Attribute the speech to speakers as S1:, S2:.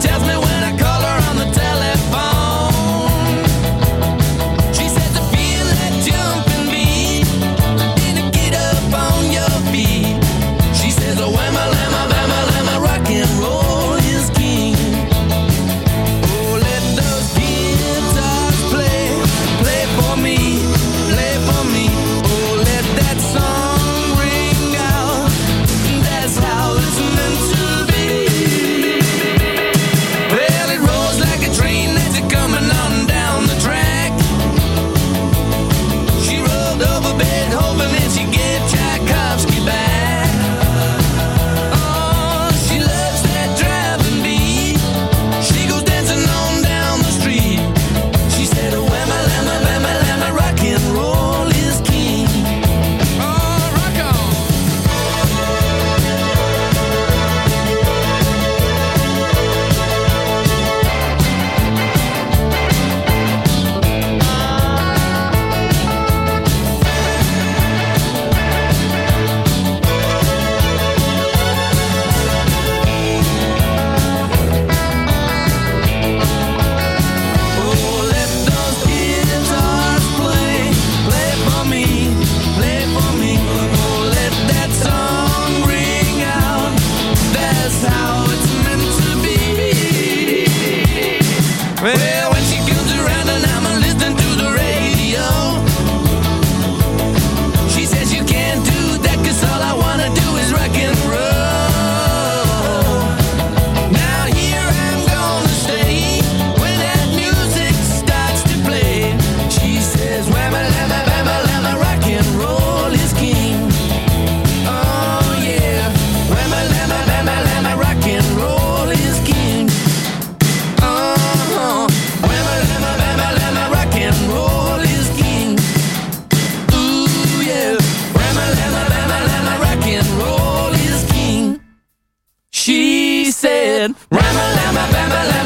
S1: tells me when I come then you get. Well, again. Rama, lama, bama, lama.